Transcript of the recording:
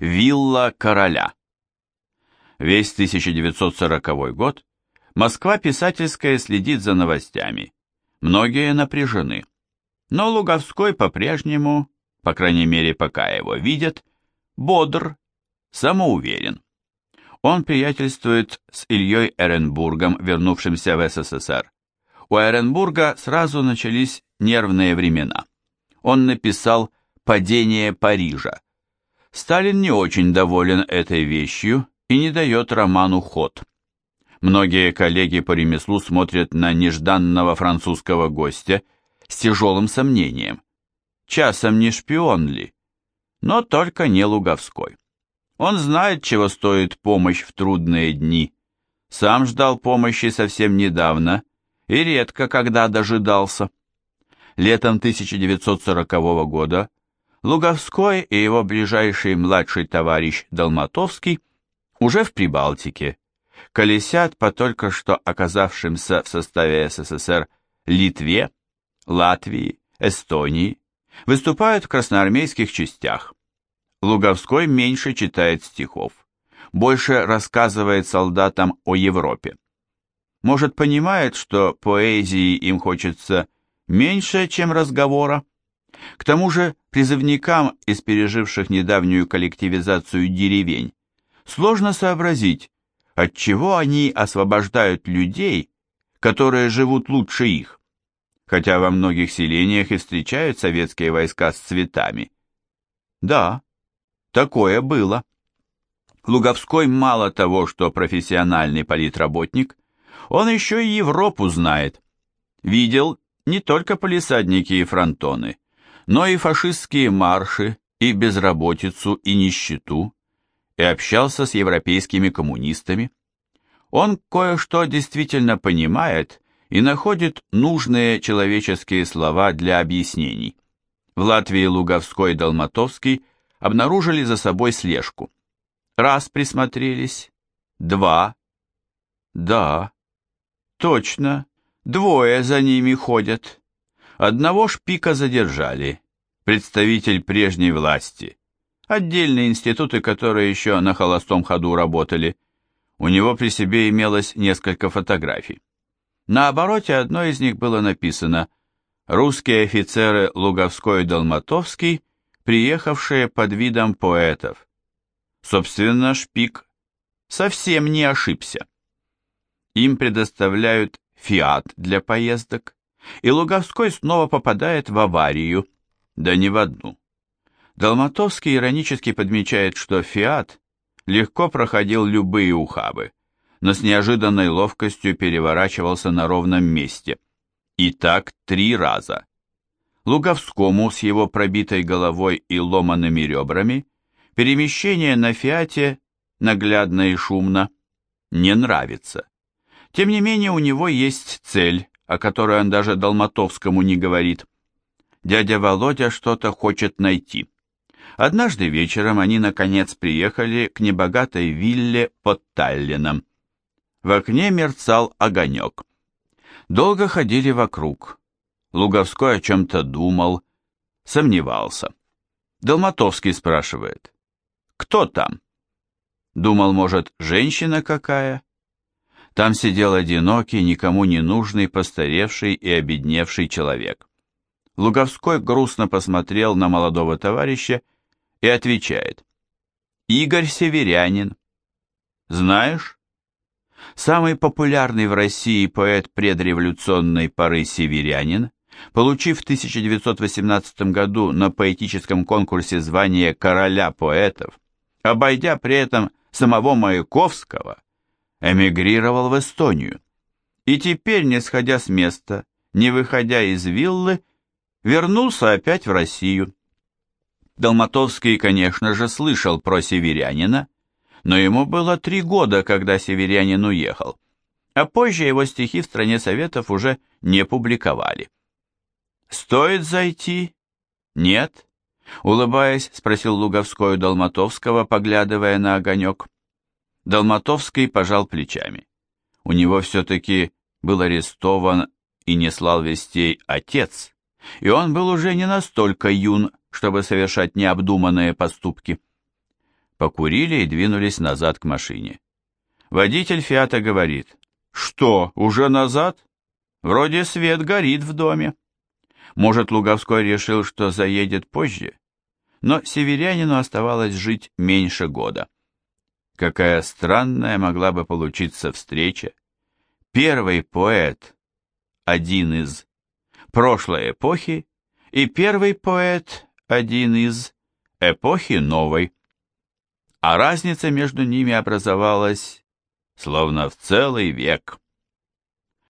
Вилла короля. Весь 1940 год Москва писательская следит за новостями. Многие напряжены. Но Луговской по-прежнему, по крайней мере, пока его видят, бодр, самоуверен. Он приятельствует с Ильей Эренбургом, вернувшимся в СССР. У Эренбурга сразу начались нервные времена. Он написал «Падение Парижа». Сталин не очень доволен этой вещью и не дает роману ход. Многие коллеги по ремеслу смотрят на нежданного французского гостя с тяжелым сомнением. Часом не шпион ли? Но только не Луговской. Он знает, чего стоит помощь в трудные дни. Сам ждал помощи совсем недавно и редко когда дожидался. Летом 1940 года Луговской и его ближайший младший товарищ Долматовский уже в Прибалтике колесят по только что оказавшимся в составе СССР Литве, Латвии, Эстонии, выступают в красноармейских частях. Луговской меньше читает стихов, больше рассказывает солдатам о Европе. Может, понимает, что поэзии им хочется меньше, чем разговора? К тому же призывникам из переживших недавнюю коллективизацию деревень сложно сообразить, от чего они освобождают людей, которые живут лучше их, хотя во многих селениях и встречают советские войска с цветами. Да, Такое было. Луговской мало того, что профессиональный политработник, он еще и Европу знает. Видел не только полисадники и фронтоны, но и фашистские марши, и безработицу, и нищету, и общался с европейскими коммунистами. Он кое-что действительно понимает и находит нужные человеческие слова для объяснений. В Латвии Луговской и Долматовский – обнаружили за собой слежку. Раз присмотрелись, два. Да, точно, двое за ними ходят. Одного шпика задержали, представитель прежней власти. Отдельные институты, которые еще на холостом ходу работали. У него при себе имелось несколько фотографий. На обороте одной из них было написано «Русские офицеры Луговской и Долматовский приехавшие под видом поэтов. Собственно, Шпик совсем не ошибся. Им предоставляют фиат для поездок, и Луговской снова попадает в аварию, да не в одну. Долматовский иронически подмечает, что фиат легко проходил любые ухабы, но с неожиданной ловкостью переворачивался на ровном месте. И так три раза. Луговскому с его пробитой головой и ломанными ребрами перемещение на «Фиате» наглядно и шумно не нравится. Тем не менее у него есть цель, о которой он даже Долматовскому не говорит. Дядя Володя что-то хочет найти. Однажды вечером они наконец приехали к небогатой вилле под Таллином. В окне мерцал огонек. Долго ходили вокруг. Луговской о чем-то думал, сомневался. Долматовский спрашивает, «Кто там?» Думал, может, женщина какая? Там сидел одинокий, никому не нужный, постаревший и обедневший человек. Луговской грустно посмотрел на молодого товарища и отвечает, «Игорь Северянин. Знаешь?» Самый популярный в России поэт предреволюционной поры Северянин Получив в 1918 году на поэтическом конкурсе звание короля поэтов, обойдя при этом самого Маяковского, эмигрировал в Эстонию. И теперь, не сходя с места, не выходя из виллы, вернулся опять в Россию. Долматовский, конечно же, слышал про северянина, но ему было три года, когда северянин уехал, а позже его стихи в стране Советов уже не публиковали. «Стоит зайти?» «Нет?» — улыбаясь, спросил Луговской у Долматовского, поглядывая на огонек. Долматовский пожал плечами. У него все-таки был арестован и не слал вестей отец, и он был уже не настолько юн, чтобы совершать необдуманные поступки. Покурили и двинулись назад к машине. Водитель Фиата говорит, «Что, уже назад? Вроде свет горит в доме». Может, Луговской решил, что заедет позже? Но северянину оставалось жить меньше года. Какая странная могла бы получиться встреча. Первый поэт, один из прошлой эпохи, и первый поэт, один из эпохи новой. А разница между ними образовалась словно в целый век.